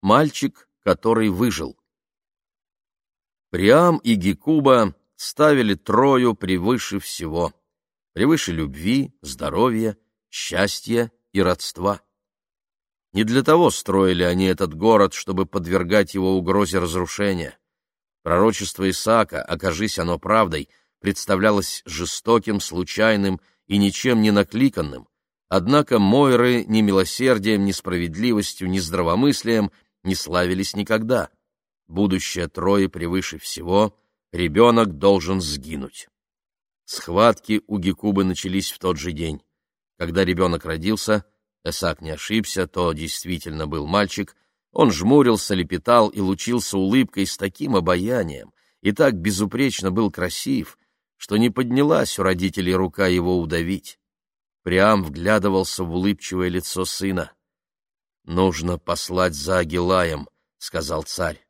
Мальчик, который выжил. Приам и Гекуба ставили Трою превыше всего, превыше любви, здоровья, счастья и родства. Не для того строили они этот город, чтобы подвергать его угрозе разрушения. Пророчество Исаака, окажись оно правдой, представлялось жестоким, случайным и ничем не накликанным, однако Мойры ни милосердием, ни справедливостью, ни здравомыслием не славились никогда. Будущее Трои превыше всего, ребенок должен сгинуть. Схватки у Гекубы начались в тот же день. Когда ребенок родился, Эсак не ошибся, то действительно был мальчик, он жмурился, лепетал и лучился улыбкой с таким обаянием, и так безупречно был красив, что не поднялась у родителей рука его удавить. Приам вглядывался в улыбчивое лицо сына. «Нужно послать за Агилаем», — сказал царь.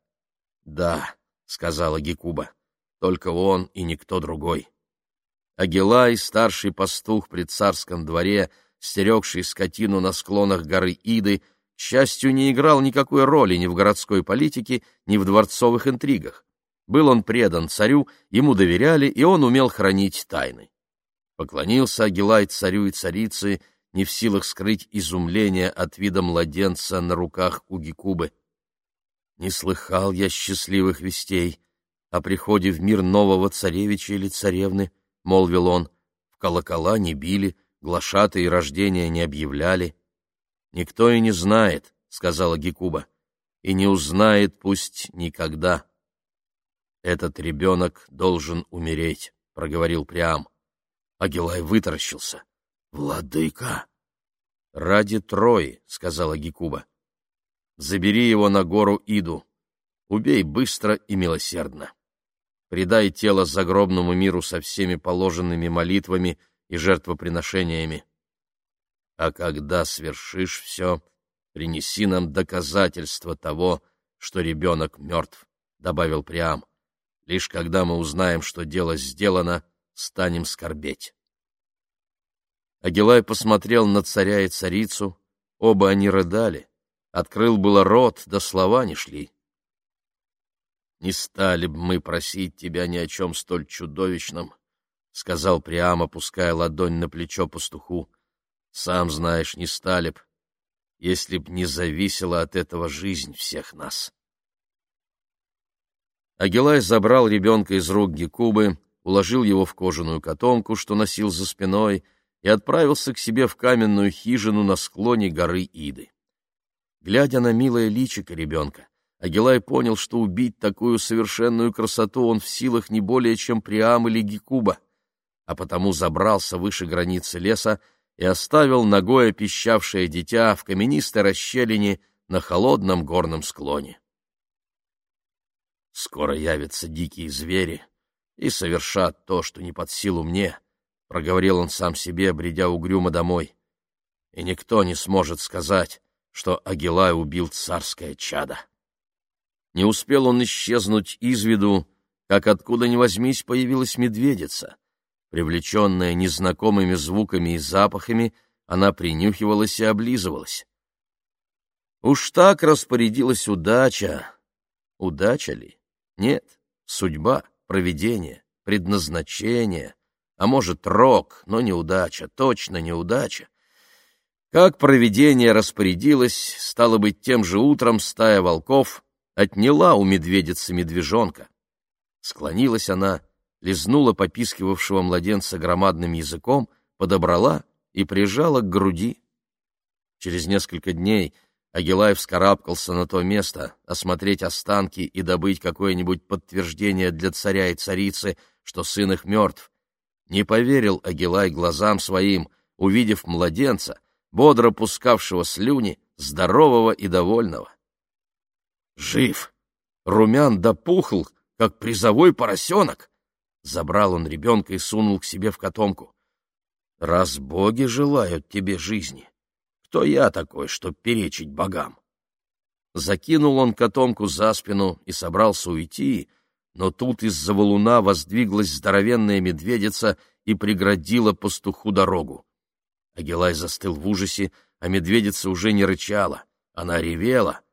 «Да», — сказала Гекуба, — «только он и никто другой». Агилай, старший пастух при царском дворе, стерегший скотину на склонах горы Иды, к счастью, не играл никакой роли ни в городской политике, ни в дворцовых интригах. Был он предан царю, ему доверяли, и он умел хранить тайны. Поклонился Агилай царю и царице, не в силах скрыть изумление от вида младенца на руках у Гекубы. Не слыхал я счастливых вестей о приходе в мир нового царевича или царевны, — молвил он, — в колокола не били, глашатые рождения не объявляли. — Никто и не знает, — сказала Гекуба, — и не узнает пусть никогда. — Этот ребенок должен умереть, — проговорил Приам. Агилай вытаращился. — Владыка! — Ради Трои, — сказала Гекуба. — Забери его на гору Иду. Убей быстро и милосердно предай тело загробному миру со всеми положенными молитвами и жертвоприношениями. А когда свершишь все, принеси нам доказательство того, что ребенок мертв, — добавил Приам. Лишь когда мы узнаем, что дело сделано, станем скорбеть. Агилай посмотрел на царя и царицу, оба они рыдали. Открыл было рот, да слова не шли. Не стали бы мы просить тебя ни о чем столь чудовищном, — сказал Приам, опуская ладонь на плечо пастуху. — Сам знаешь, не стали б, если б не зависела от этого жизнь всех нас. Агилай забрал ребенка из рук Гекубы, уложил его в кожаную котомку, что носил за спиной, и отправился к себе в каменную хижину на склоне горы Иды. Глядя на милое личико ребенка, Агилай понял, что убить такую совершенную красоту он в силах не более, чем Приам или Гекуба, а потому забрался выше границы леса и оставил ногое пищавшее дитя в каменистой расщелине на холодном горном склоне. «Скоро явятся дикие звери и совершат то, что не под силу мне», — проговорил он сам себе, бредя угрюмо домой. «И никто не сможет сказать, что Агилай убил царское чадо». Не успел он исчезнуть из виду, как откуда ни возьмись появилась медведица. Привлеченная незнакомыми звуками и запахами, она принюхивалась и облизывалась. Уж так распорядилась удача. Удача ли? Нет, судьба, провидение, предназначение, а может, рок, но неудача, точно неудача. Как провидение распорядилось, стало быть, тем же утром стая волков — отняла у медведицы медвежонка. Склонилась она, лизнула попискивавшего младенца громадным языком, подобрала и прижала к груди. Через несколько дней Агилай вскарабкался на то место, осмотреть останки и добыть какое-нибудь подтверждение для царя и царицы, что сын их мертв. Не поверил Агилай глазам своим, увидев младенца, бодро пускавшего слюни, здорового и довольного. Жив! Румян допухл, как призовой поросенок. Забрал он ребенка и сунул к себе в котомку. Раз боги желают тебе жизни, кто я такой, чтоб перечить богам? Закинул он котомку за спину и собрался уйти, но тут из-за валуна воздвиглась здоровенная медведица и преградила пастуху дорогу. Агилай застыл в ужасе, а медведица уже не рычала, она ревела —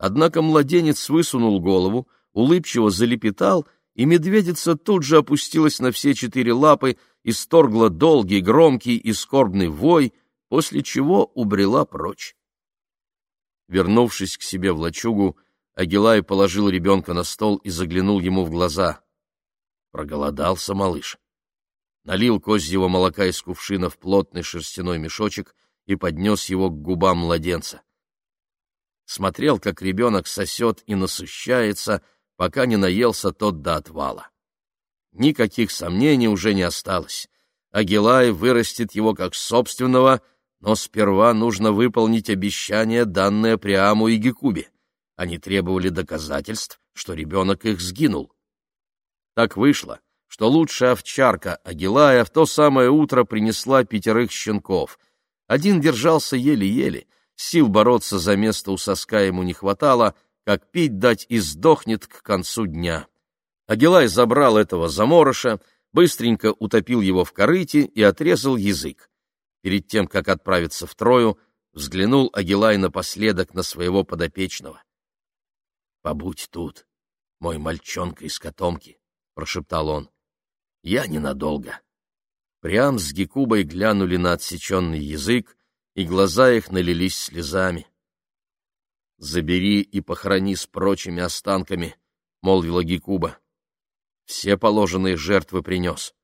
Однако младенец высунул голову, улыбчиво залепетал, и медведица тут же опустилась на все четыре лапы, исторгла долгий, громкий и скорбный вой, после чего убрела прочь. Вернувшись к себе в лачугу, Агилай положил ребенка на стол и заглянул ему в глаза. Проголодался малыш. Налил козьего молока из кувшина в плотный шерстяной мешочек и поднес его к губам младенца. Смотрел, как ребенок сосет и насыщается, пока не наелся тот до отвала. Никаких сомнений уже не осталось. Агилай вырастет его как собственного, но сперва нужно выполнить обещание, данное Приаму и Гекубе. Они требовали доказательств, что ребенок их сгинул. Так вышло, что лучшая овчарка Агилая в то самое утро принесла пятерых щенков. Один держался еле-еле, сил бороться за место у соска ему не хватало, как пить дать и сдохнет к концу дня. Агилай забрал этого заморыша, быстренько утопил его в корыте и отрезал язык. Перед тем, как отправиться в Трою, взглянул Агилай напоследок на своего подопечного. — Побудь тут, мой мальчонка из котомки, — прошептал он. — Я ненадолго. Прям с Гекубой глянули на отсеченный язык, и глаза их налились слезами. — Забери и похорони с прочими останками, — молвила Гекуба все положенные жертвы принес.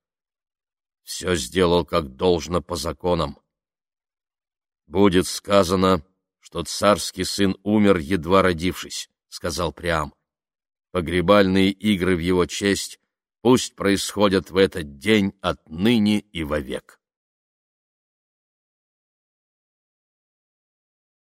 Все сделал, как должно по законам. «Будет сказано, что царский сын умер, едва родившись», — сказал Приам. «Погребальные игры в его честь пусть происходят в этот день отныне и вовек».